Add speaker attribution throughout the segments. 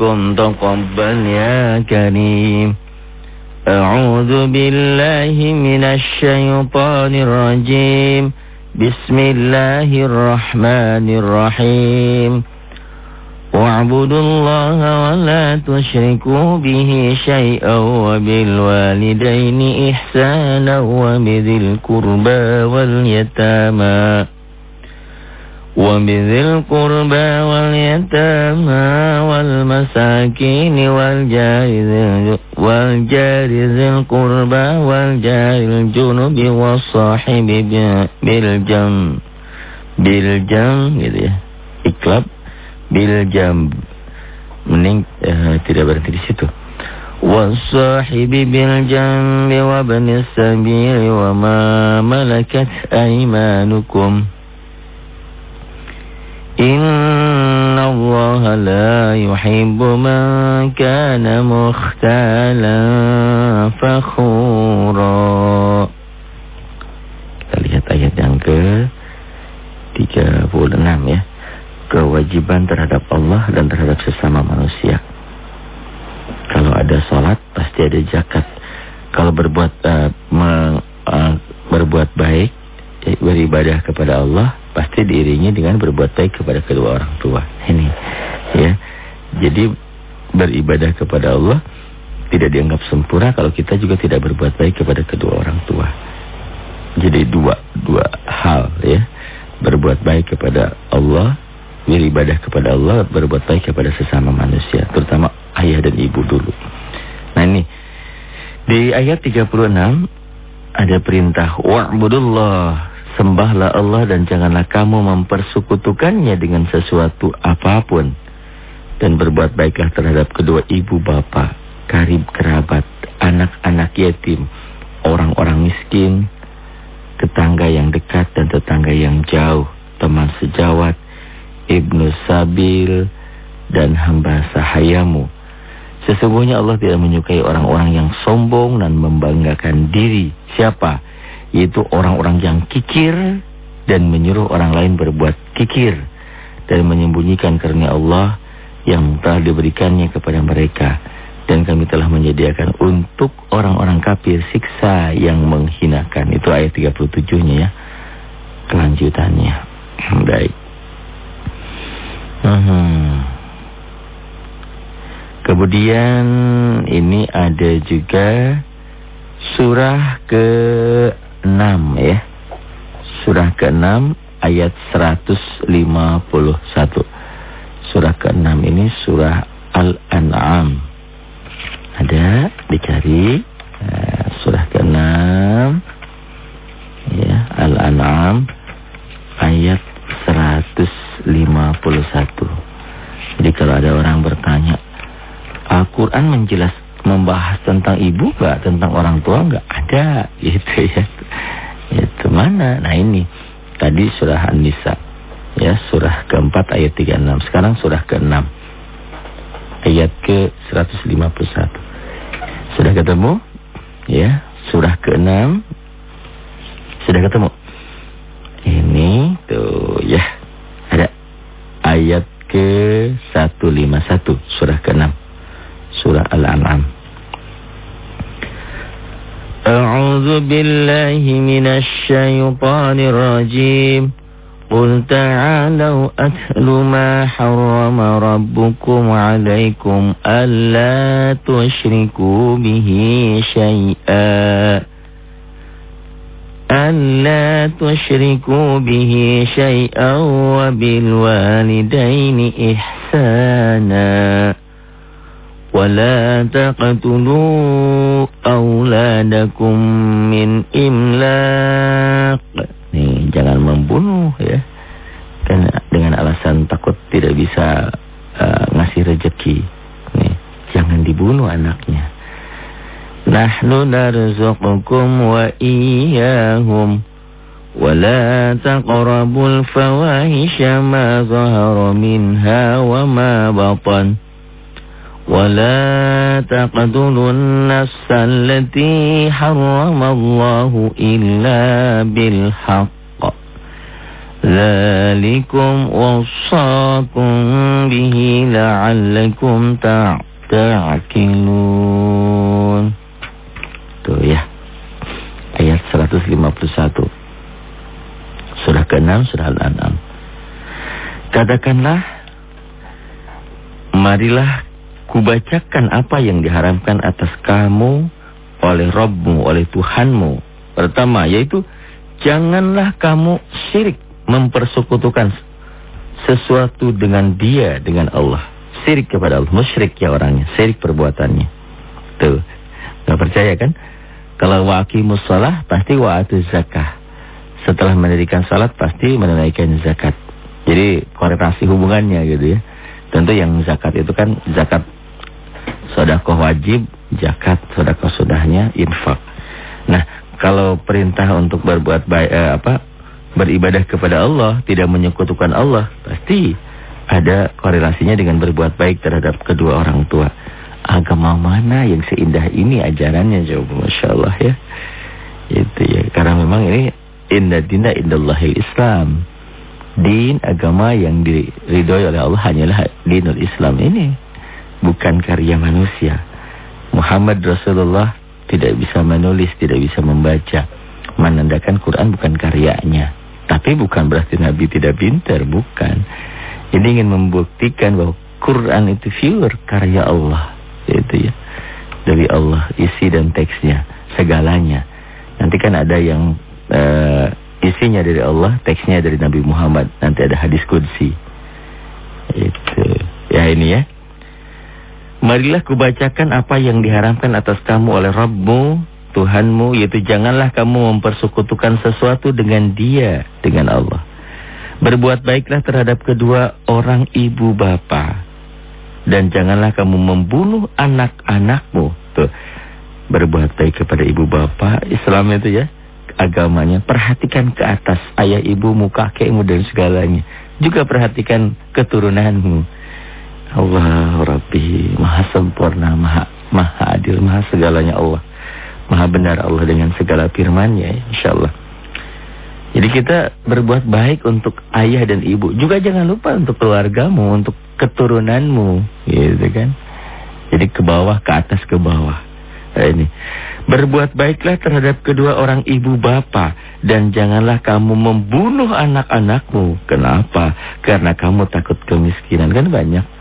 Speaker 1: منكم تقبل يا كريم. أعوذ بالله من الشيطان الرجيم. بسم الله الرحمن الرحيم. واعبدوا الله ولا تشركوا به شيئا وبالوالدين إحسانا وبذي القربى واليتامى. وبذي القربى واليتامى والمساكين والجار والجار ذي القربى والجار الجنب والصاحب بالجنب بالجنب gitu ya iklab biljam mending uh, tidak berhenti di situ wasahibi biljambi wa bani sabili wa ma inna allaha la yuhibbu man kana mukhtalan fakhura kita lihat ayat yang ke 36 ya kewajiban terhadap Allah dan terhadap sesama manusia. Kalau ada sholat pasti ada zakat. Kalau berbuat uh, me, uh, berbuat baik, eh, beribadah kepada Allah pasti diiringi dengan berbuat baik kepada kedua orang tua. Ini, ya. Jadi beribadah kepada Allah tidak dianggap sempurna kalau kita juga tidak berbuat baik kepada kedua orang tua. Jadi dua dua hal ya. Berbuat baik kepada Allah beribadah kepada Allah, berbuat baik kepada sesama manusia, terutama ayah dan ibu dulu. Nah ini, di ayat 36 ada perintah, wa'budullah, sembahlah Allah dan janganlah kamu mempersekutukannya dengan sesuatu apa pun. Dan berbuat baiklah terhadap kedua ibu bapa, karib kerabat, anak-anak yatim, orang-orang miskin, tetangga yang dekat dan tetangga yang jauh, teman sejawat, Ibnu Sabil dan hamba sahayamu. Sesungguhnya Allah tidak menyukai orang-orang yang sombong dan membanggakan diri. Siapa? Yaitu orang-orang yang kikir dan menyuruh orang lain berbuat kikir. Dan menyembunyikan karena Allah yang telah diberikannya kepada mereka. Dan kami telah menyediakan untuk orang-orang kafir siksa yang menghinakan. Itu ayat 37-nya ya. Kelanjutannya. Baik. Hmm. Kemudian ini ada juga surah ke-6 ya. Surah ke-6 ayat 151. Surah ke-6 ini surah Al-An'am. Ada dicari nah, surah ke-6 ya, Al-An'am ayat 151. Jadi kalau ada orang bertanya, Al-Quran menjelas membahas tentang ibu gak, tentang orang tua gak? Ada, gitu ya. Itu mana? Nah ini, tadi surah An-Nisa, ya surah keempat ayat 36. Sekarang surah ke-6, ayat ke-151. Sudah ketemu? Ya, surah ke-6, sudah ketemu? Ini tuh ya ada ayat ke-151 surah ke-6 surah Al-An'am A'udzu billahi minasy syaithanir rajim قل تعالوا أتل ما حرم ربكم عليكم ألا تشركوا به شيئا. ألا تشركوا به شيئا وبالوالدين إحسانا. ولا تقتلوا أولادكم من إملاق Nih, jangan membunuh ya. Karena dengan alasan takut tidak bisa uh, ngasih rezeki. Nih, jangan dibunuh anaknya. Nahnu narzuqukum wa iyyahum ولا تقربوا الفواحش ما ظهر منها وما بطن ولا تقتلوا النفس التي حرم الله إلا بالحق ذلكم وصاكم به لعلكم تعقلون Tuh ya Ayat 151 Surah ke-6 Surah Al-An'am Katakanlah Marilah kubacakan apa yang diharamkan atas kamu oleh Rabbmu, oleh Tuhanmu. Pertama, yaitu janganlah kamu syirik mempersekutukan sesuatu dengan dia, dengan Allah. Syirik kepada Allah, musyrik ya orangnya, syirik perbuatannya. Tuh, gak percaya kan? Kalau waqimus shalah pasti wa'atu zakah. Setelah mendirikan salat pasti menunaikan zakat. Jadi korelasi hubungannya gitu ya. Tentu yang zakat itu kan zakat sodakoh wajib, zakat sodakoh sudahnya, infak. Nah, kalau perintah untuk berbuat baik eh, apa beribadah kepada Allah, tidak menyekutukan Allah, pasti ada korelasinya dengan berbuat baik terhadap kedua orang tua. Agama mana yang seindah ini ajarannya jawab Masya Allah ya. Itu ya. Karena memang ini inna dina indallahil Islam. Din agama yang diridhoi oleh Allah hanyalah dinul Islam ini. Bukan karya manusia. Muhammad Rasulullah tidak bisa menulis, tidak bisa membaca. Menandakan Quran bukan karyanya. Tapi bukan berarti Nabi tidak pintar, bukan. Ini ingin membuktikan bahwa Quran itu pure karya Allah. Itu ya. Dari Allah, isi dan teksnya, segalanya. Nanti kan ada yang uh, isinya dari Allah, teksnya dari Nabi Muhammad. Nanti ada hadis kudsi. Itu. Ya ini ya. Marilah kubacakan apa yang diharamkan atas kamu oleh Rabbmu, Tuhanmu, yaitu janganlah kamu mempersekutukan sesuatu dengan dia, dengan Allah. Berbuat baiklah terhadap kedua orang ibu bapa. Dan janganlah kamu membunuh anak-anakmu. Tuh, berbuat baik kepada ibu bapa, Islam itu ya, agamanya. Perhatikan ke atas ayah ibumu, kakekmu dan segalanya. Juga perhatikan keturunanmu. Allah Rabbi Maha sempurna Maha, maha adil Maha segalanya Allah. Maha benar Allah dengan segala firmannya Insya Allah Jadi kita berbuat baik untuk ayah dan ibu. Juga jangan lupa untuk keluargamu Untuk keturunanmu Gitu kan? Jadi ke bawah ke atas ke bawah. Nah, Ini. Berbuat baiklah terhadap kedua orang ibu bapa. Dan janganlah kamu membunuh anak-anakmu. Kenapa? Karena kamu takut kemiskinan. Kan banyak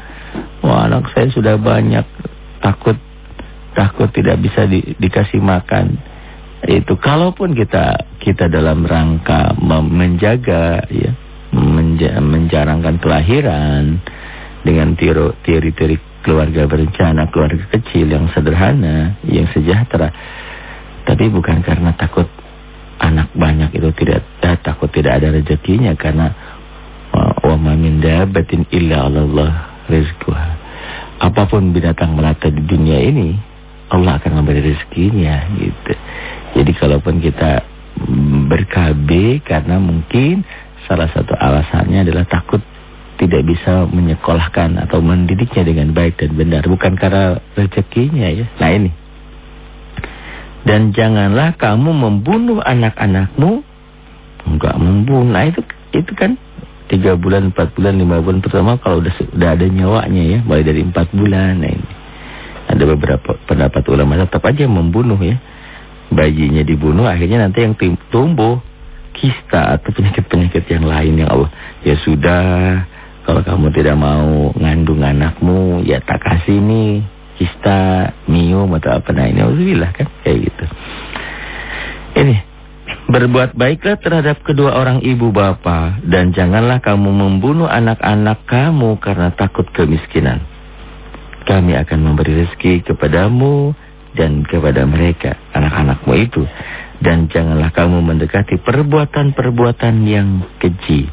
Speaker 1: Wah anak saya sudah banyak takut takut tidak bisa di, dikasih makan. Itu kalaupun kita kita dalam rangka menjaga ya menja, menjarangkan kelahiran dengan teori-teori keluarga berencana, keluarga kecil yang sederhana, yang sejahtera. Tapi bukan karena takut anak banyak itu tidak eh, takut tidak ada rezekinya karena wa min dabatin illa Allah rizquha. Apa pun binatang melata di dunia ini, Allah akan memberi rezekinya gitu. Jadi kalaupun kita berkab karena mungkin salah satu alasannya adalah takut tidak bisa menyekolahkan atau mendidiknya dengan baik dan benar. Bukan karena rezekinya ya. Nah ini. Dan janganlah kamu membunuh anak-anakmu. Enggak membunuh. Nah itu, itu kan tiga bulan, empat bulan, lima bulan. Pertama kalau udah udah ada nyawanya ya, mulai dari empat bulan. Nah ini. Ada beberapa pendapat ulama tetap aja membunuh ya, bayinya dibunuh, akhirnya nanti yang tumbuh. Kista atau penyakit-penyakit yang lain yang Allah ya sudah kalau kamu tidak mau ngandung anakmu ya tak kasih nih kista, mium atau apa. Nah ini alhamdulillah kan? Kayak gitu. Ini Berbuat baiklah terhadap kedua orang ibu bapa dan janganlah kamu membunuh anak-anak kamu karena takut kemiskinan. Kami akan memberi rezeki kepadamu dan kepada mereka, anak-anakmu itu. Dan janganlah kamu mendekati perbuatan-perbuatan yang keji,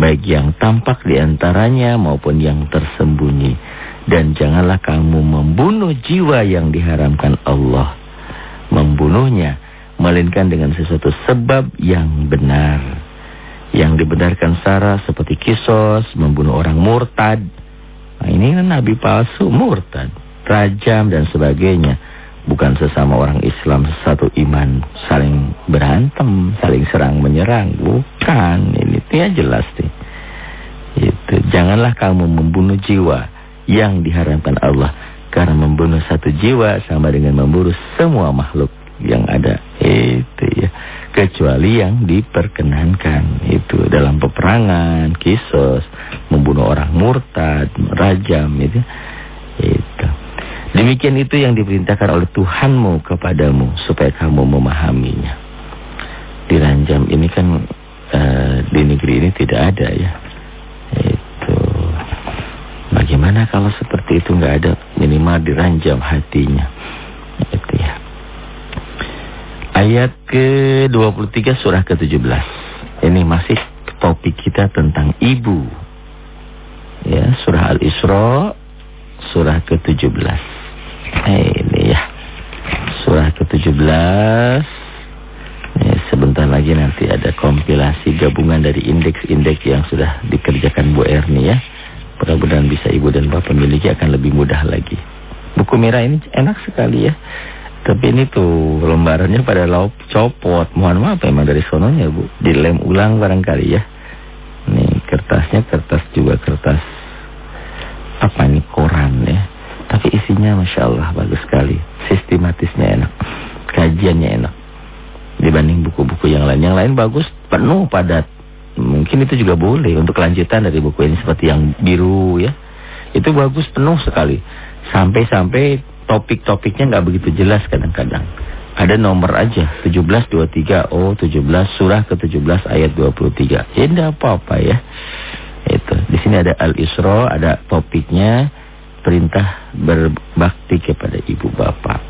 Speaker 1: baik yang tampak di antaranya maupun yang tersembunyi. Dan janganlah kamu membunuh jiwa yang diharamkan Allah. Membunuhnya melainkan dengan sesuatu sebab yang benar. Yang dibenarkan Sarah seperti kisos, membunuh orang murtad. Nah, ini kan nabi palsu, murtad, rajam dan sebagainya. bukan sesama orang Islam satu iman saling berantem, saling serang menyerang, bukan. Ini dia jelas nih. Itu janganlah kamu membunuh jiwa yang diharamkan Allah karena membunuh satu jiwa sama dengan membunuh semua makhluk yang ada. Itu ya. Kecuali yang diperkenankan itu dalam peperangan, kisos, membunuh orang murtad, rajam itu. Itu. Demikian itu yang diperintahkan oleh Tuhanmu kepadamu supaya kamu memahaminya. Diranjam ini kan uh, di negeri ini tidak ada ya. Itu. Bagaimana kalau seperti itu nggak ada minimal diranjam hatinya. Itu ya. Ayat ke-23 surah ke-17. Ini masih topik kita tentang ibu. Ya, surah Al-Isra surah ke-17. Eh, ini ya. Surah ke-17. Eh, sebentar lagi nanti ada kompilasi gabungan dari indeks-indeks yang sudah dikerjakan Bu Erni ya. Mudah-mudahan bisa ibu dan bapak miliki akan lebih mudah lagi. Buku merah ini enak sekali ya. Tapi ini tuh lembarannya pada laup copot. Mohon maaf memang dari sononya Bu. Dilem ulang barangkali ya. Nih kertasnya kertas juga kertas apa ini koran ya. Tapi isinya Masya Allah bagus sekali. Sistematisnya enak. Kajiannya enak. Dibanding buku-buku yang lain. Yang lain bagus, penuh, padat. Mungkin itu juga boleh untuk kelanjutan dari buku ini. Seperti yang biru ya. Itu bagus, penuh sekali. Sampai-sampai topik-topiknya nggak begitu jelas kadang-kadang. Ada nomor aja 1723 oh 17 surah ke-17 ayat 23. Ya enggak apa-apa ya. Itu. Di sini ada Al-Isra, ada topiknya perintah berbakti kepada ibu bapak.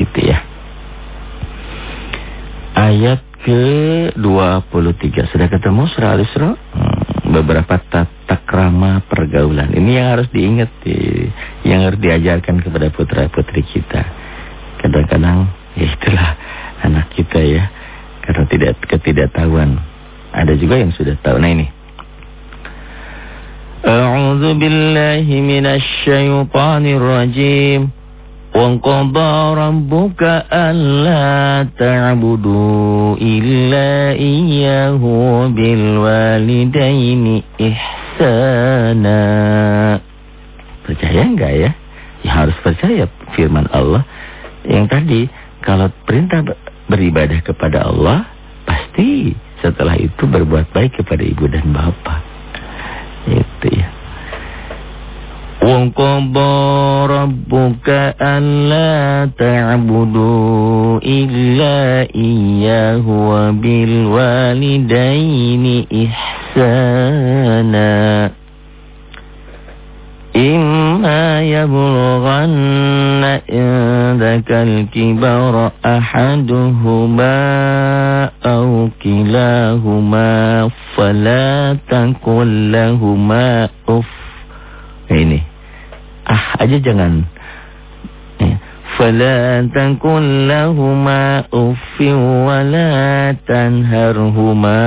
Speaker 1: Itu ya. Ayat ke-23. Sudah ketemu surah Al-Isra? Hmm, beberapa tata krama pergaulan. Ini yang harus diingat Yang harus diajarkan kepada putra-putri kita. Kadang-kadang ya itulah anak kita ya. Karena tidak ketidaktahuan. Ada juga yang sudah tahu. Nah ini. أعوذ بالله من الشيطان الرجيم وقضى ربك ألا تعبدوا إلا إياه وبالوالدين إحسانا Percaya enggak ya? Ya harus percaya firman Allah yang tadi kalau perintah beribadah kepada Allah pasti setelah itu berbuat baik kepada ibu dan bapak. Itu ya. وَقَضَى رَبُّكَ أَلَّا تَعْبُدُوا إِلَّا إِيَّاهُ وَبِالْوَالِدَيْنِ إِحْسَانًا إِمَّا يَبْلُغَنَّ عِندَكَ الْكِبَرَ أَحَدُهُمَا أَوْ كِلَاهُمَا فَلَا تَقُل لَّهُمَا أُفٍّ Ini ah aja jangan فلا تقل لهما أف ولا تنهرهما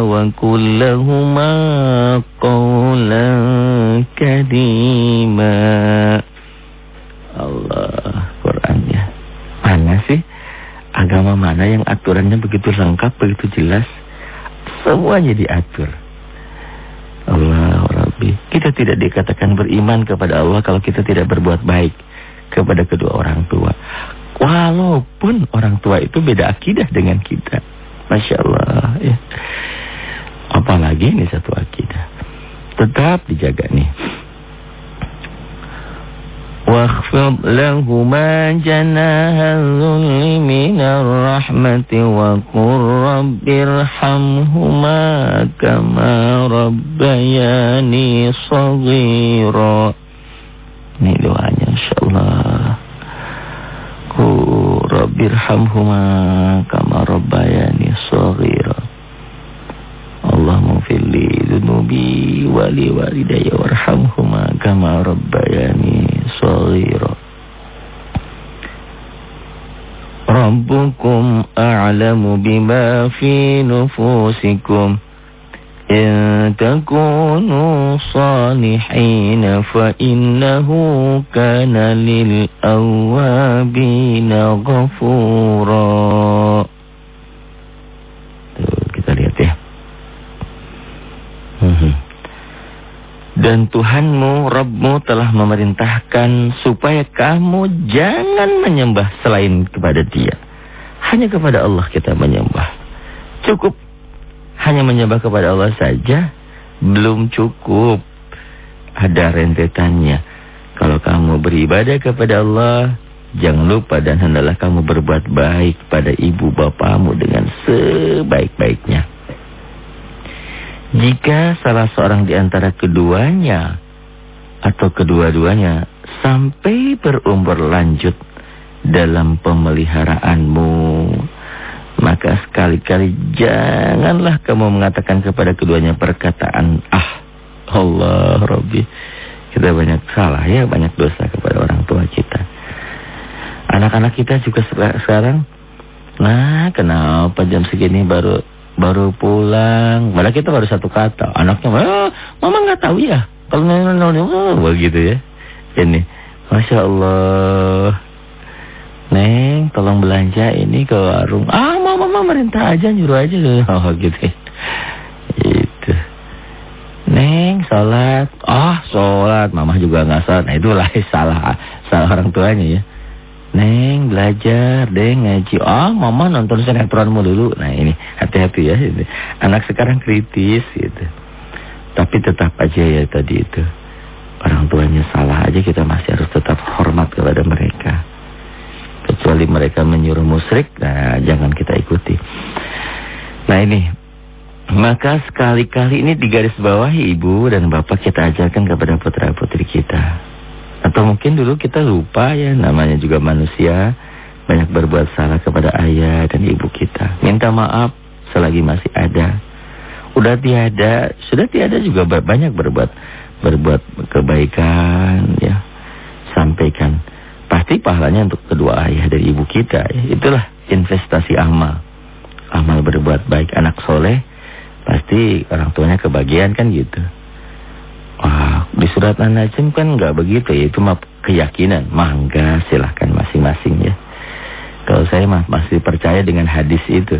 Speaker 1: وقل لهما قولا كريما Allah Qurannya mana sih agama mana yang aturannya begitu lengkap begitu jelas semuanya diatur Allah Rabbi kita tidak dikatakan beriman kepada Allah kalau kita tidak berbuat baik kepada kedua orang tua. Walaupun orang tua itu beda akidah dengan kita. Masya Allah. Ya. Apalagi ini satu akidah. Tetap dijaga nih. واخفض لهما جناح الذل من الرحمة وقل رب ارحمهما كما ربياني صغيرا ini doanya insyaallah. Ku rabbirhamhuma kama rabbayani shaghira. Allahumma fili dhunubi wa li walidayya warhamhuma kama rabbayani shaghira. Rabbukum a'lamu bima fi nufusikum Kana lil awabina ghafura. Tuh, kita lihat ya. Hmm. Dan Tuhanmu, Rabbmu telah memerintahkan supaya kamu jangan menyembah selain kepada dia. Hanya kepada Allah kita menyembah. Cukup hanya menyembah kepada Allah saja belum cukup. Ada rentetannya. Kalau kamu beribadah kepada Allah, jangan lupa dan hendaklah kamu berbuat baik pada ibu bapamu dengan sebaik-baiknya. Jika salah seorang di antara keduanya atau kedua-duanya sampai berumur lanjut dalam pemeliharaanmu, maka sekali-kali janganlah kamu mengatakan kepada keduanya perkataan ah Allah Rabbi. Kita banyak salah ya, banyak dosa kepada orang tua kita. Anak-anak kita juga sekarang nah kenapa jam segini baru baru pulang. Malah kita baru satu kata. Anaknya, oh, mama nggak tahu ya. Kalau oh, begitu ya. Ini, masya Allah. Neng, tolong belanja ini ke warung. Ah, mau mama merintah aja, nyuruh aja. Oh, gitu. Itu. Neng, sholat. Ah, oh, sholat. Mama juga nggak sholat. Nah, itulah salah salah orang tuanya ya. Neng, belajar, deng, ngaji. Ah, oh, mama nonton sinetronmu dulu. Nah, ini hati-hati ya. Ini. Anak sekarang kritis gitu. Tapi tetap aja ya tadi itu. Orang tuanya salah aja kita masih harus tetap hormat kepada mereka kecuali mereka menyuruh musyrik, nah jangan kita ikuti. Nah ini, maka sekali-kali ini di garis bawah ibu dan bapak kita ajarkan kepada putra-putri kita. Atau mungkin dulu kita lupa ya, namanya juga manusia, banyak berbuat salah kepada ayah dan ibu kita. Minta maaf selagi masih ada. Udah tiada, sudah tiada juga banyak berbuat berbuat kebaikan ya. Sampaikan pasti pahalanya untuk kedua ayah dari ibu kita. Itulah investasi amal. Amal berbuat baik anak soleh, pasti orang tuanya kebagian kan gitu. Wah, di surat An-Najm kan nggak begitu ya, itu mah keyakinan. Mangga silahkan masing-masing ya. Kalau saya mah masih percaya dengan hadis itu.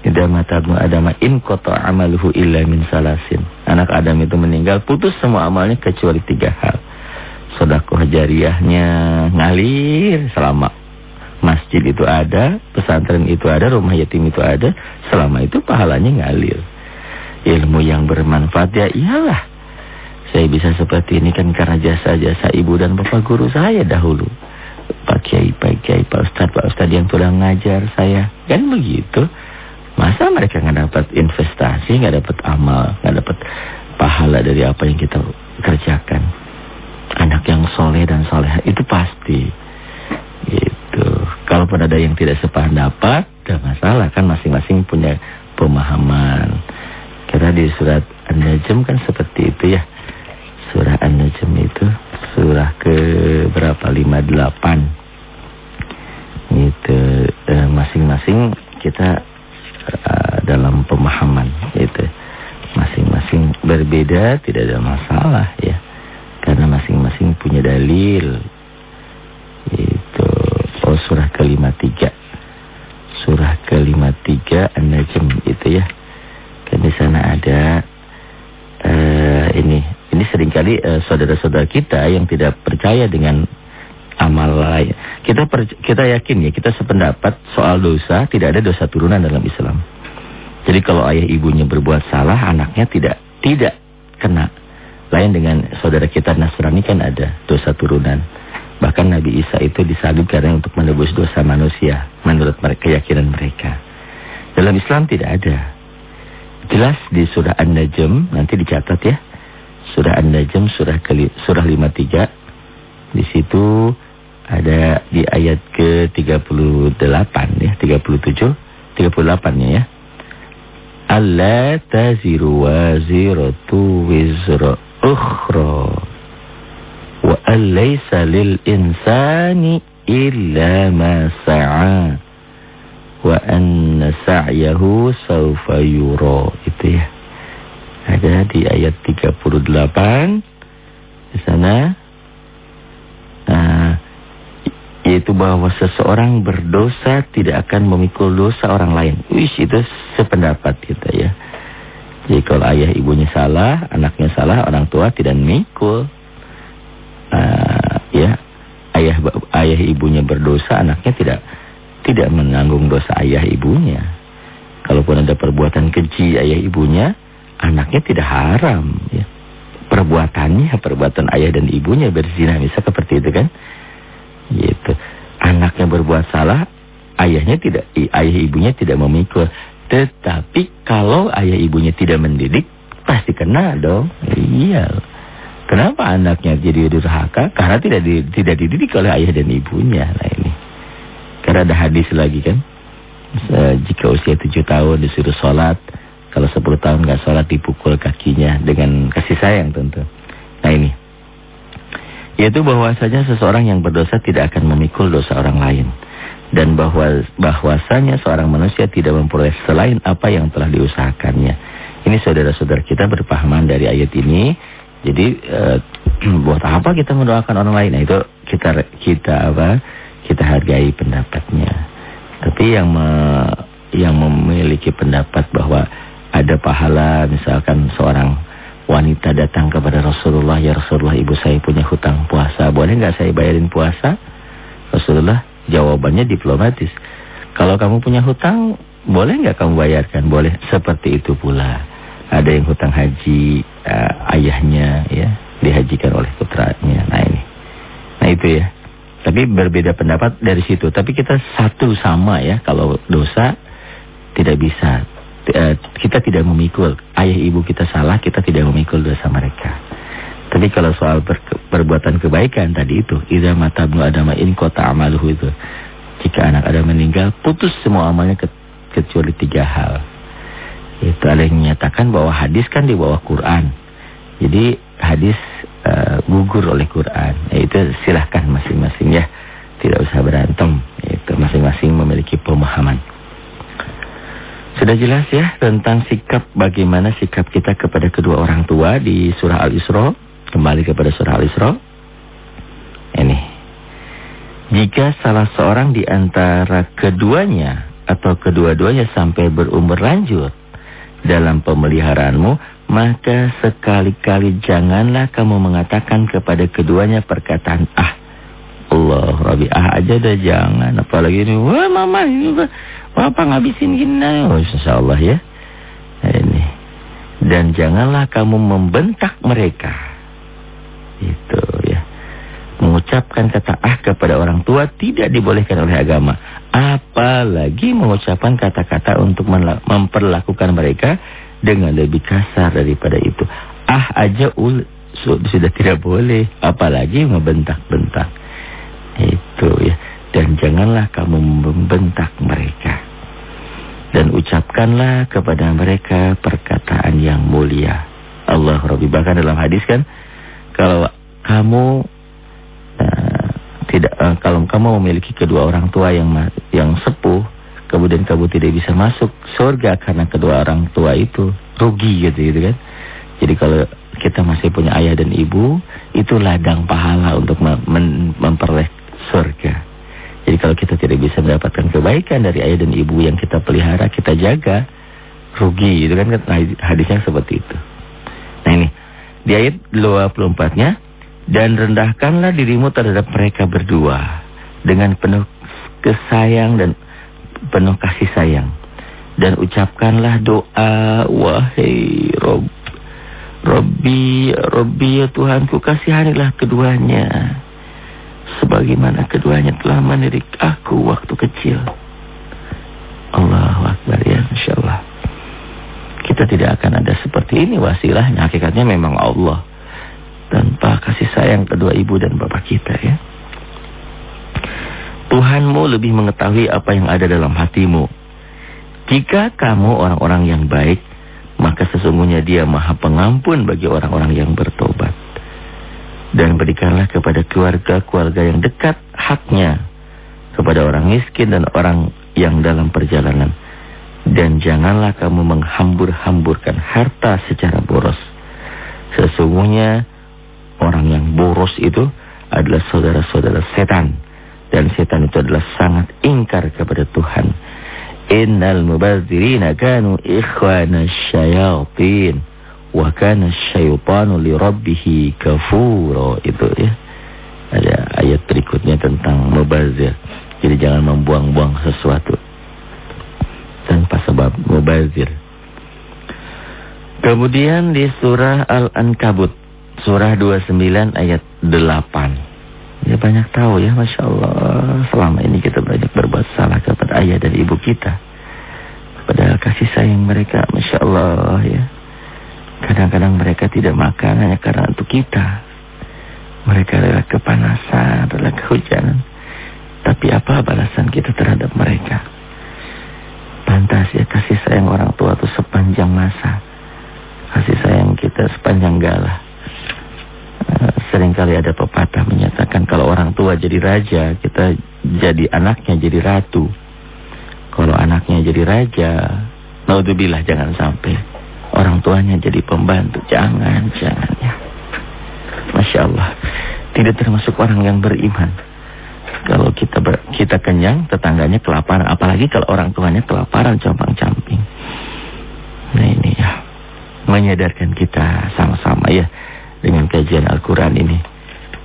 Speaker 1: Idza matabnu adama in qata amaluhu illa min salasin. Anak Adam itu meninggal putus semua amalnya kecuali tiga hal sodakoh jariahnya ngalir selama masjid itu ada, pesantren itu ada, rumah yatim itu ada, selama itu pahalanya ngalir. Ilmu yang bermanfaat ya iyalah. Saya bisa seperti ini kan karena jasa-jasa ibu dan bapak guru saya dahulu. Pak Kiai, Pak Kiai, Pak Ustadz, Pak Ustadz yang telah ngajar saya. Kan begitu. Masa mereka nggak dapat investasi, nggak dapat amal, nggak dapat pahala dari apa yang kita kerjakan anak yang soleh dan soleh itu pasti. Gitu. Kalaupun ada yang tidak sependapat tidak masalah kan masing-masing punya pemahaman. Kita di surat An-Najm kan seperti itu ya. Surah An-Najm itu surah ke berapa? 58 itu eh, masing-masing kita uh, dalam pemahaman itu masing-masing berbeda tidak ada masalah ya karena masing-masing punya dalil. Itu oh surah kelima tiga. Surah kelima tiga An-Najm itu ya. Kan di sana ada uh, ini ini sering kali uh, saudara-saudara kita yang tidak percaya dengan amal lain. Kita per, kita yakin ya, kita sependapat soal dosa, tidak ada dosa turunan dalam Islam. Jadi kalau ayah ibunya berbuat salah, anaknya tidak tidak kena. Lain dengan saudara kita Nasrani kan ada dosa turunan. Bahkan Nabi Isa itu disalib karena untuk menebus dosa manusia. Menurut keyakinan mereka. Dalam Islam tidak ada. Jelas di surah An-Najm, nanti dicatat ya. Surah An-Najm, surah, surah 53. Di situ ada di ayat ke-38 ya, 37, 38 ya. Allah taziru waziratu wizra ukhra wa alaysa lil insani illa ma sa'a wa anna sa'yahu sawfa yura itu ya. Ada di ayat 38 di sana. Uh, yaitu bahwa seseorang berdosa tidak akan memikul dosa orang lain. Wis itu sependapat kita ya. Jadi kalau ayah ibunya salah, anaknya salah, orang tua tidak memikul. Uh, ya, ayah ayah ibunya berdosa, anaknya tidak tidak menanggung dosa ayah ibunya. Kalaupun ada perbuatan keji ayah ibunya, anaknya tidak haram ya. Perbuatannya perbuatan ayah dan ibunya berzina bisa seperti itu kan? Gitu. Anaknya berbuat salah, ayahnya tidak ayah ibunya tidak memikul. Tetapi kalau ayah ibunya tidak mendidik, pasti kena dong. Iya. Kenapa anaknya jadi durhaka? Karena tidak di, tidak dididik oleh ayah dan ibunya. Nah ini. Karena ada hadis lagi kan. Jika usia tujuh tahun disuruh sholat, kalau 10 tahun nggak sholat dipukul kakinya dengan kasih sayang tentu. Nah ini. Yaitu bahwasanya seseorang yang berdosa tidak akan memikul dosa orang lain. Dan bahwa bahwasanya seorang manusia tidak memperoleh selain apa yang telah diusahakannya. Ini saudara-saudara kita berpahaman dari ayat ini. Jadi eh, buat apa kita mendoakan orang lain? Nah itu kita kita apa? Kita hargai pendapatnya. Tapi yang me, yang memiliki pendapat bahwa ada pahala misalkan seorang wanita datang kepada Rasulullah, ya Rasulullah ibu saya punya hutang puasa, boleh nggak saya bayarin puasa? Rasulullah jawabannya diplomatis. Kalau kamu punya hutang, boleh nggak kamu bayarkan? Boleh. Seperti itu pula. Ada yang hutang haji uh, ayahnya ya dihajikan oleh putranya. Nah ini. Nah itu ya. Tapi berbeda pendapat dari situ. Tapi kita satu sama ya. Kalau dosa tidak bisa Eh, kita tidak memikul. Ayah ibu kita salah, kita tidak memikul dosa mereka. Tapi kalau soal perbuatan kebaikan tadi itu, idza mata ibnu adama in kota amaluhu itu. Jika anak Adam meninggal, putus semua amalnya ke, kecuali tiga hal. Itu ada yang menyatakan bahwa hadis kan di bawah Quran. Jadi hadis uh, gugur oleh Quran. Ya, itu silahkan masing-masing ya. Tidak usah berantem. Itu masing-masing memiliki pemahaman. Sudah jelas ya tentang sikap bagaimana sikap kita kepada kedua orang tua di surah Al-Isra. Kembali kepada surah Al-Isra. Ini. Jika salah seorang di antara keduanya atau kedua-duanya sampai berumur lanjut dalam pemeliharaanmu, maka sekali-kali janganlah kamu mengatakan kepada keduanya perkataan ah. Allah, Rabbi ah aja dah jangan. Apalagi ini, wah mama ini Papa ngabisin gini. Oh, insya Allah ya. Ini. Dan janganlah kamu membentak mereka. Itu ya. Mengucapkan kata ah kepada orang tua tidak dibolehkan oleh agama. Apalagi mengucapkan kata-kata untuk memperlakukan mereka dengan lebih kasar daripada itu. Ah aja ul sudah tidak boleh. Apalagi membentak-bentak. Itu ya. Dan janganlah kamu membentak mereka. Dan ucapkanlah kepada mereka perkataan yang mulia. Allah Rabbi. Bahkan dalam hadis kan. Kalau kamu uh, tidak uh, kalau kamu memiliki kedua orang tua yang yang sepuh. Kemudian kamu tidak bisa masuk surga karena kedua orang tua itu. Rugi gitu, gitu kan. Jadi kalau kita masih punya ayah dan ibu. Itu ladang pahala untuk mem memperoleh surga. Jadi kalau kita tidak bisa mendapatkan kebaikan dari ayah dan ibu yang kita pelihara, kita jaga, rugi. Itu kan nah, hadisnya seperti itu. Nah ini, di ayat 24-nya, dan rendahkanlah dirimu terhadap mereka berdua dengan penuh kesayang dan penuh kasih sayang. Dan ucapkanlah doa, wahai Rob, Robbi, Robbi ya Tuhanku kasihanilah keduanya sebagaimana keduanya telah mendidik aku waktu kecil. Allahu Akbar ya insyaallah. Kita tidak akan ada seperti ini wasilahnya. Hakikatnya memang Allah. Tanpa kasih sayang kedua ibu dan bapak kita ya. Tuhanmu lebih mengetahui apa yang ada dalam hatimu. Jika kamu orang-orang yang baik, maka sesungguhnya dia maha pengampun bagi orang-orang yang bertobat. Dan berikanlah kepada keluarga-keluarga yang dekat haknya. Kepada orang miskin dan orang yang dalam perjalanan. Dan janganlah kamu menghambur-hamburkan harta secara boros. Sesungguhnya orang yang boros itu adalah saudara-saudara setan. Dan setan itu adalah sangat ingkar kepada Tuhan. Innal mubadzirina kanu ikhwana syayatin. Wa kana syaitanu li rabbihi kafuro. Itu ya. Ada ayat berikutnya tentang mubazir. Jadi jangan membuang-buang sesuatu. Tanpa sebab mubazir. Kemudian di surah Al-Ankabut. Surah 29 ayat 8. Ya banyak tahu ya Masya Allah. Selama ini kita banyak berbuat salah kepada ayah dan ibu kita. Padahal kasih sayang mereka Masya Allah ya. Kadang-kadang mereka tidak makan hanya karena untuk kita. Mereka adalah kepanasan, adalah kehujanan. Tapi apa balasan kita terhadap mereka? Pantas ya kasih sayang orang tua itu sepanjang masa. Kasih sayang kita sepanjang galah. Eh, sering kali ada pepatah menyatakan kalau orang tua jadi raja, kita jadi anaknya jadi ratu. Kalau anaknya jadi raja, naudzubillah jangan sampai orang tuanya jadi pembantu. Jangan, jangan ya. Masya Allah. Tidak termasuk orang yang beriman. Kalau kita ber, kita kenyang, tetangganya kelaparan. Apalagi kalau orang tuanya kelaparan, compang-camping. Nah ini ya. Menyadarkan kita sama-sama ya. Dengan kajian Al-Quran ini.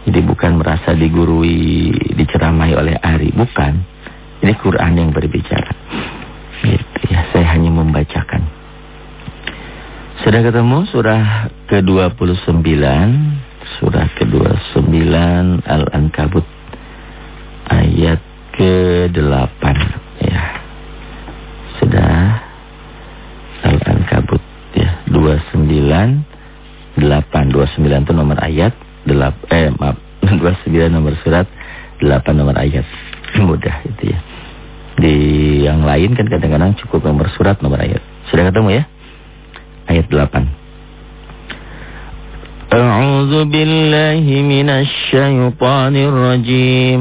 Speaker 1: Jadi bukan merasa digurui, diceramai oleh Ari. Bukan. Ini Quran yang berbicara. Gitu ya. Saya hanya membacakan. Sudah ketemu surah ke-29 surah ke-29 Al-Ankabut ayat ke-8 ya. Sudah Al-Ankabut ya 29 8 29 itu nomor ayat 8 eh maaf 29 nomor surat 8 nomor ayat mudah itu ya. Di yang lain kan kadang-kadang cukup nomor surat nomor ayat. Sudah ketemu ya? Ayat 8. أعوذ بالله من الشيطان الرجيم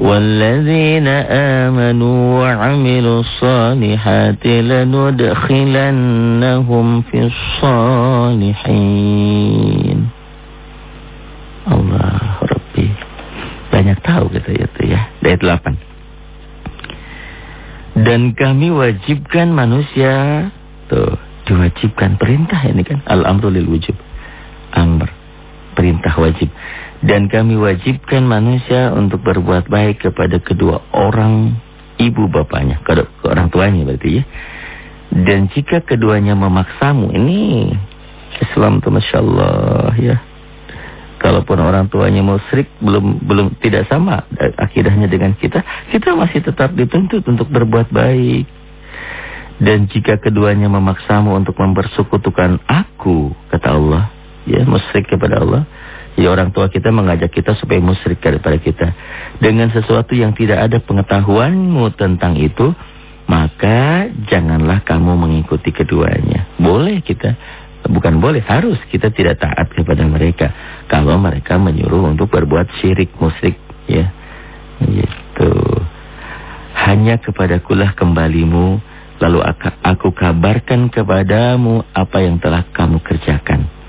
Speaker 1: والذين آمنوا وعملوا الصالحات لندخلنهم في الصالحين الله ربي banyak tahu kita itu ya ayat 8 Dan kami wajibkan manusia tuh diwajibkan perintah ini kan al-amru lil wujub. Amr perintah wajib. Dan kami wajibkan manusia untuk berbuat baik kepada kedua orang ibu bapaknya, ke orang tuanya berarti ya. Dan jika keduanya memaksamu, ini Islam tuh Masya Allah ya. Kalaupun orang tuanya musyrik belum belum tidak sama akidahnya dengan kita, kita masih tetap dituntut untuk berbuat baik. Dan jika keduanya memaksamu untuk mempersekutukan aku, kata Allah, ya musyrik kepada Allah, ya orang tua kita mengajak kita supaya musyrik kepada kita dengan sesuatu yang tidak ada pengetahuanmu tentang itu, maka janganlah kamu mengikuti keduanya. Boleh kita bukan boleh, harus kita tidak taat kepada mereka kalau mereka menyuruh untuk berbuat syirik musyrik ya. Gitu. Hanya kepadakulah kembalimu lalu aku kabarkan kepadamu apa yang telah kamu kerjakan.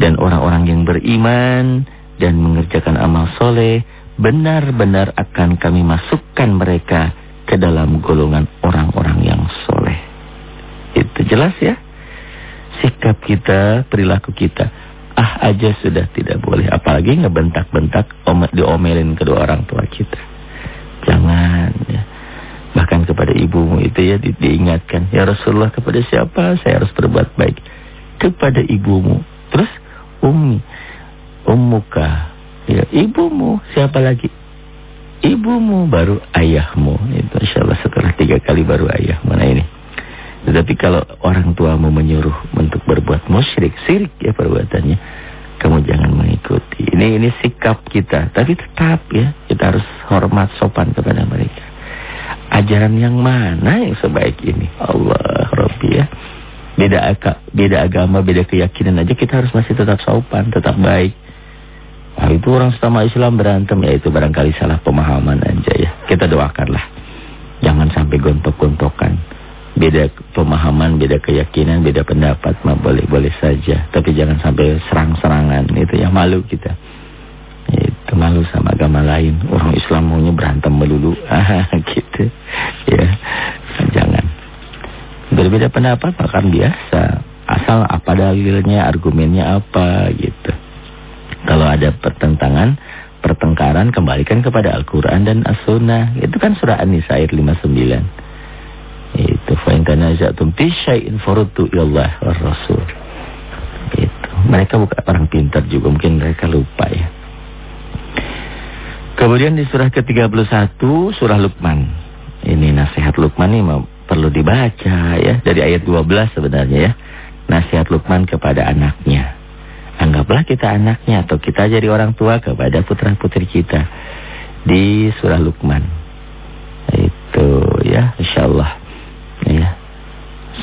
Speaker 1: Dan orang-orang yang beriman dan mengerjakan amal soleh benar-benar akan kami masukkan mereka ke dalam golongan orang-orang yang soleh. Itu jelas ya sikap kita, perilaku kita. Ah aja sudah tidak boleh. Apalagi ngebentak-bentak diomelin kedua orang tua kita. Jangan ya. Bahkan kepada ibumu itu ya di, diingatkan. Ya Rasulullah kepada siapa saya harus berbuat baik? Kepada ibumu. Terus ummi. Ummuka. Ya ibumu. Siapa lagi? Ibumu baru ayahmu. Itu insya Allah setelah tiga kali baru ayah. Mana ini? Tetapi kalau orang tua mau menyuruh untuk berbuat musyrik, sirik ya perbuatannya, kamu jangan mengikuti. Ini ini sikap kita, tapi tetap ya kita harus hormat sopan kepada mereka. Ajaran yang mana yang sebaik ini? Allah Rabbi ya. Beda, beda agama, beda keyakinan aja kita harus masih tetap sopan, tetap baik. Nah, itu orang sesama Islam berantem ya itu barangkali salah pemahaman aja ya. Kita doakanlah. Jangan sampai gontok-gontokan beda pemahaman, beda keyakinan, beda pendapat mah boleh-boleh saja. Tapi jangan sampai serang-serangan itu ya malu kita. Itu malu sama agama lain. Orang Islam maunya berantem melulu. gitu. Ya. Jangan. Berbeda pendapat bahkan biasa. Asal apa dalilnya, argumennya apa gitu. Kalau ada pertentangan, pertengkaran kembalikan kepada Al-Qur'an dan As-Sunnah. Itu kan surah An-Nisa ayat 59. Itu fa in tanaza'tum fi syai'in faruddu ilallah war rasul. Itu. Mereka bukan orang pintar juga, mungkin mereka lupa ya. Kemudian di surah ke-31 surah Luqman. Ini nasihat Luqman ini perlu dibaca ya dari ayat 12 sebenarnya ya. Nasihat Luqman kepada anaknya. Anggaplah kita anaknya atau kita jadi orang tua kepada putra-putri kita di surah Luqman. Itu ya insyaallah ya.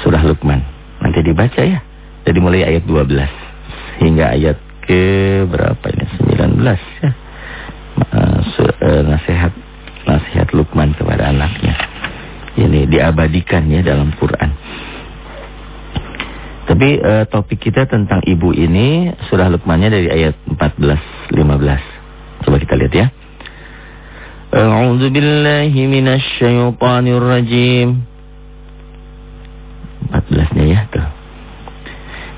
Speaker 1: Surah Luqman. Nanti dibaca ya. Dari mulai ayat 12 hingga ayat ke berapa ini? 19 ya. Uh, nasihat nasihat Luqman kepada anaknya. Diabadikan ya dalam Quran. Tapi uh, topik kita tentang ibu ini surah Luqmannya dari ayat 14 15. Coba kita lihat ya. A'udzu billahi minasy syaithanir rajim. 14-nya ya tuh.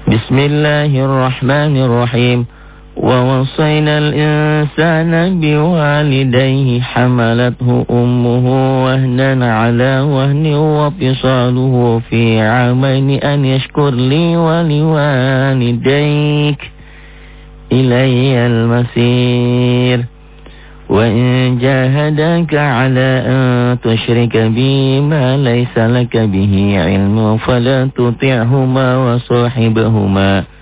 Speaker 1: Bismillahirrahmanirrahim. ووصينا الإنسان بوالديه حملته أمه وهنا على وهن وفصاله في عامين أن يشكر لي ولوالديك إلي المسير. وإن جاهداك على أن تشرك بي ما ليس لك به علم فلا تطعهما وصاحبهما.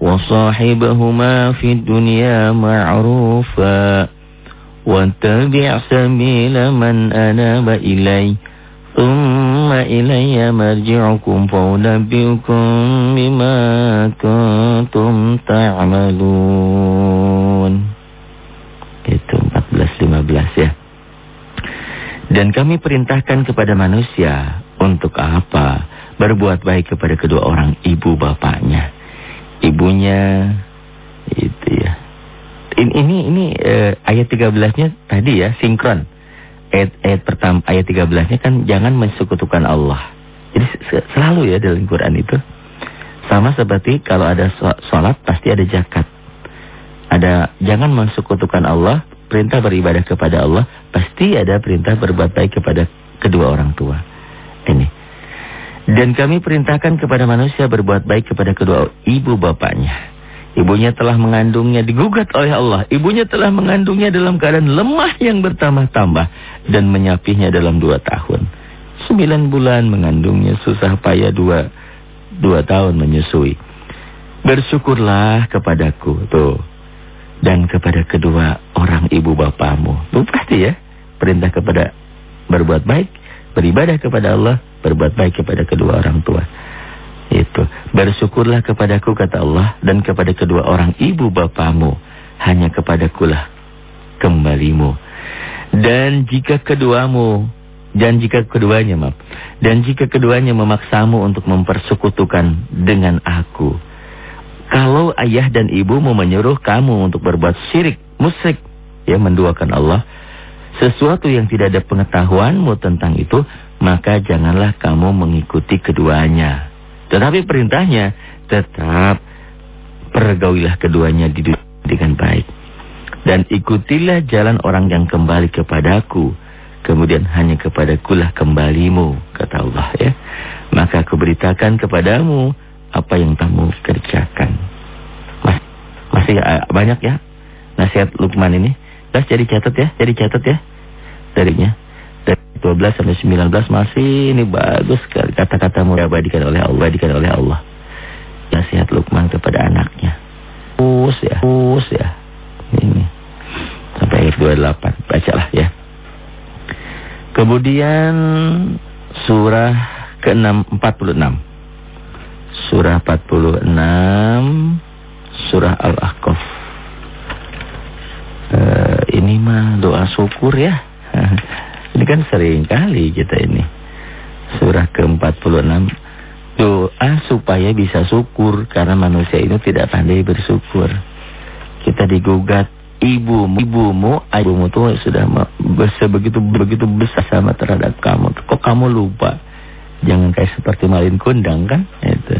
Speaker 1: وصاحبهما في الدنيا معروفا واتبع سبيل من أناب إلي ثم إلي مرجعكم فأنبئكم بما كنتم تعملون Itu 14-15 ya. Dan kami perintahkan kepada manusia untuk apa? Berbuat baik kepada kedua orang ibu bapaknya. Ibunya itu ya. Ini ini, ini eh, ayat 13-nya tadi ya sinkron. Ayat ayat pertama ayat 13-nya kan jangan mensekutukan Allah. Jadi selalu ya dalam Quran itu sama seperti kalau ada sholat pasti ada zakat ada jangan mensekutukan Allah, perintah beribadah kepada Allah, pasti ada perintah berbuat baik kepada kedua orang tua. Ini. Dan kami perintahkan kepada manusia berbuat baik kepada kedua ibu bapaknya. Ibunya telah mengandungnya digugat oleh Allah. Ibunya telah mengandungnya dalam keadaan lemah yang bertambah-tambah. Dan menyapihnya dalam dua tahun. Sembilan bulan mengandungnya susah payah dua, dua tahun menyusui. Bersyukurlah kepadaku. Tuh dan kepada kedua orang ibu bapamu. Itu pasti ya. Perintah kepada berbuat baik, beribadah kepada Allah, berbuat baik kepada kedua orang tua. Itu. Bersyukurlah kepadaku kata Allah dan kepada kedua orang ibu bapamu. Hanya kepadakulah kembalimu. Dan jika keduamu dan jika keduanya maaf dan jika keduanya memaksamu untuk mempersekutukan dengan aku kalau ayah dan ibu mau menyuruh kamu untuk berbuat syirik, musyrik, ya menduakan Allah, sesuatu yang tidak ada pengetahuanmu tentang itu, maka janganlah kamu mengikuti keduanya. Tetapi perintahnya tetap pergaulilah keduanya dengan baik. Dan ikutilah jalan orang yang kembali kepadaku. Kemudian hanya kepadakulah kembalimu, kata Allah ya. Maka aku beritakan kepadamu apa yang kamu kerjakan. Mas, masih uh, banyak ya nasihat Lukman ini. Terus jadi catat ya, jadi catat ya. Darinya. Dari 12 sampai 19 masih ini bagus sekali kata-kata mau diabadikan oleh Allah, diabadikan oleh Allah. Nasihat Luqman kepada anaknya. Terus ya, terus ya. Ini sampai ayat 28. Bacalah ya. Kemudian surah ke-6 46. Surah 46 Surah Al-Ahqaf uh, Ini mah doa syukur ya Ini kan sering kali kita ini Surah ke-46 Doa supaya bisa syukur Karena manusia itu tidak pandai bersyukur Kita digugat Ibumu, ibumu, ibumu tuh sudah begitu begitu besar sama terhadap kamu. Kok kamu lupa? Jangan kayak seperti malin kundang kan? Itu.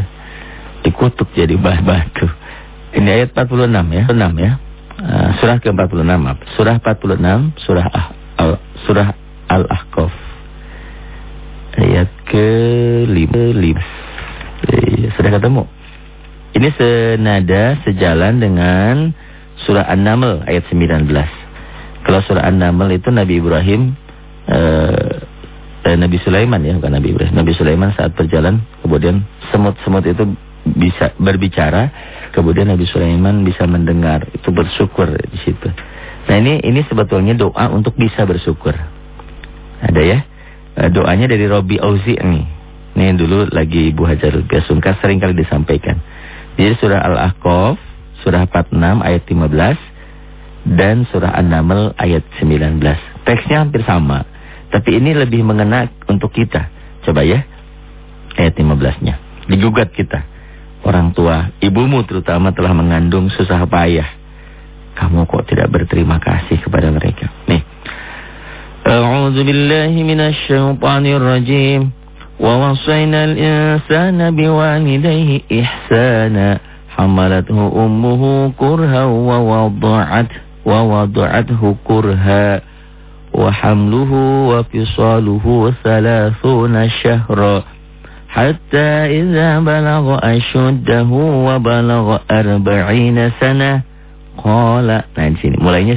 Speaker 1: Dikutuk jadi bah batu. Ini ayat 46 ya. 6 ya. Surah ke-46 maaf. Surah 46, surah ah, surah Al-Ahqaf. Ayat ke-5. Iya, sudah ketemu. Ini senada sejalan dengan surah An-Naml ayat 19. Kalau surah An-Naml itu Nabi Ibrahim uh, eh, Nabi Sulaiman ya, bukan Nabi Ibrahim. Nabi Sulaiman saat berjalan, kemudian semut-semut itu bisa berbicara, kemudian Nabi Sulaiman bisa mendengar, itu bersyukur di situ. Nah ini ini sebetulnya doa untuk bisa bersyukur. Ada ya, eh, doanya dari Robi Auzi nih. Ini yang dulu lagi Ibu Hajar Biasungka sering kali disampaikan. Jadi surah Al-Ahqaf, surah 46 ayat 15 dan surah An-Naml ayat 19. Teksnya hampir sama. Tapi ini lebih mengena untuk kita. Coba ya. Ayat 15-nya. Digugat kita. Orang tua, ibumu terutama telah mengandung susah payah. Kamu kok tidak berterima kasih kepada mereka. Nih. أعوذ بالله من الشيطان الرجيم. ووصينا الإنسان بوالديه إحسانا. حملته أمه كرها ووضعته ووضعته كرها. وحمله وفصاله ثلاثون شهرا. حتى إذا بلغ أشده وبلغ أربعين سنة قال نعم سنة sini mulainya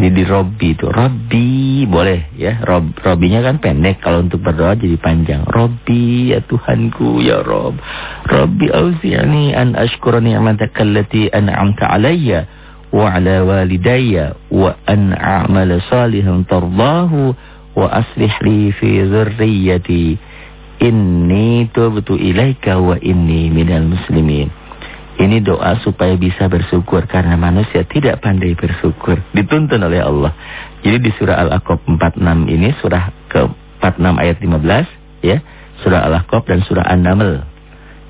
Speaker 1: Ini di Robbi itu. Robbi boleh ya. Rob, Robbinya kan pendek. Kalau untuk berdoa jadi panjang. Robbi ya Tuhanku ya Rob. Robbi auzi'ani an ashkura ni'mataka allati an'amta alayya wa ala walidayya wa an a'mala salihan tardahu wa aslih li fi dhurriyyati. Inni tubtu ilaika wa inni minal muslimin. Ini doa supaya bisa bersyukur karena manusia tidak pandai bersyukur. Dituntun oleh Allah. Jadi di surah Al-Aqab 46 ini surah ke-46 ayat 15 ya. Surah Al-Aqab dan surah An-Naml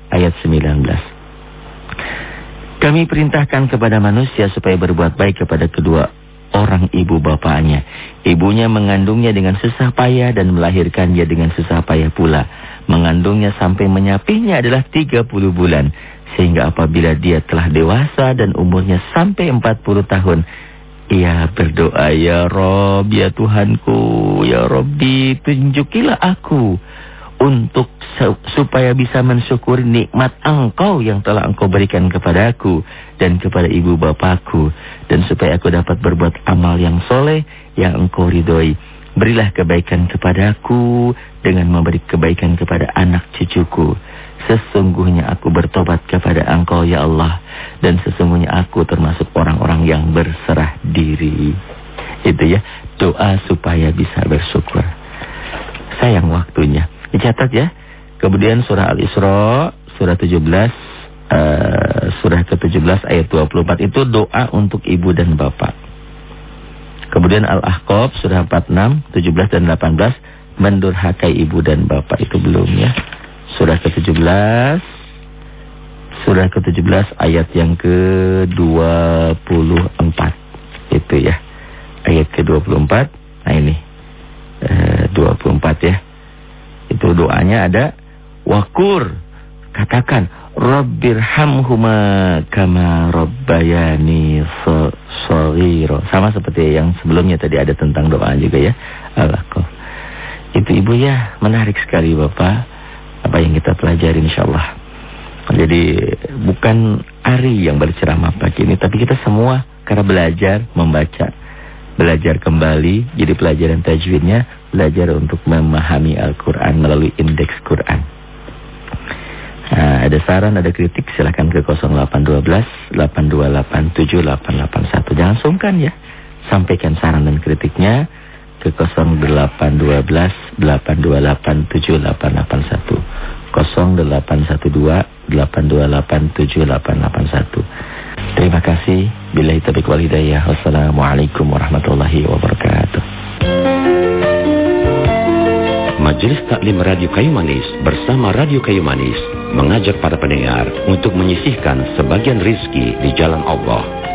Speaker 1: ayat 19. Kami perintahkan kepada manusia supaya berbuat baik kepada kedua orang ibu bapaknya. Ibunya mengandungnya dengan susah payah dan melahirkan dia dengan susah payah pula. Mengandungnya sampai menyapihnya adalah 30 bulan. Sehingga apabila dia telah dewasa dan umurnya sampai 40 tahun, ia berdoa, Ya Rob, Ya Tuhanku, Ya Robbi, tunjukilah aku untuk supaya bisa mensyukuri nikmat engkau yang telah engkau berikan kepada aku dan kepada ibu bapakku. Dan supaya aku dapat berbuat amal yang soleh yang engkau ridhoi. Berilah kebaikan kepadaku dengan memberi kebaikan kepada anak. Sesungguhnya aku bertobat kepada engkau ya Allah. Dan sesungguhnya aku termasuk orang-orang yang berserah diri. Itu ya, doa supaya bisa bersyukur. Sayang waktunya. Dicatat ya. Kemudian surah Al-Isra, surah 17, uh, eh, surah ke-17 ayat 24. Itu doa untuk ibu dan bapak. Kemudian Al-Ahqaf, surah 46, 17 dan 18. Mendurhakai ibu dan bapak. Itu belum ya. Surah ke-17 Surah ke-17 ayat yang ke-24 Itu ya. Ayat ke-24 Nah ini. E, eh, 24 ya. Itu doanya ada Wakur Katakan Rabbirhamhuma kama rabbayani shaghira. Sama seperti yang sebelumnya tadi ada tentang doa juga ya. Allah Itu Ibu ya, menarik sekali Bapak apa yang kita pelajari insyaallah. Jadi bukan Ari yang berceramah pagi ini, tapi kita semua karena belajar membaca, belajar kembali, jadi pelajaran tajwidnya, belajar untuk memahami Al-Quran melalui indeks Quran. Nah, ada saran, ada kritik silahkan ke 0812 8287 881. Jangan sungkan ya. Sampaikan saran dan kritiknya ke 0812 828 7881. 0812 828 7881. Terima kasih. Bila itu walidayah. Wassalamualaikum warahmatullahi wabarakatuh.
Speaker 2: Majelis Taklim Radio Kayu Manis bersama Radio Kayu Manis mengajak para pendengar untuk menyisihkan sebagian rizki di jalan Allah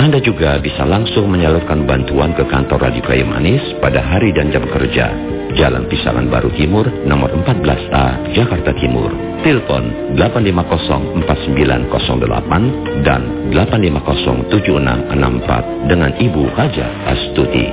Speaker 2: Anda juga bisa langsung menyalurkan bantuan ke kantor Radio Kayu Manis pada hari dan jam kerja. Jalan Pisangan Baru Timur, nomor 14A, Jakarta Timur. Telepon 8504908 dan 8507664 dengan Ibu Haja Astuti.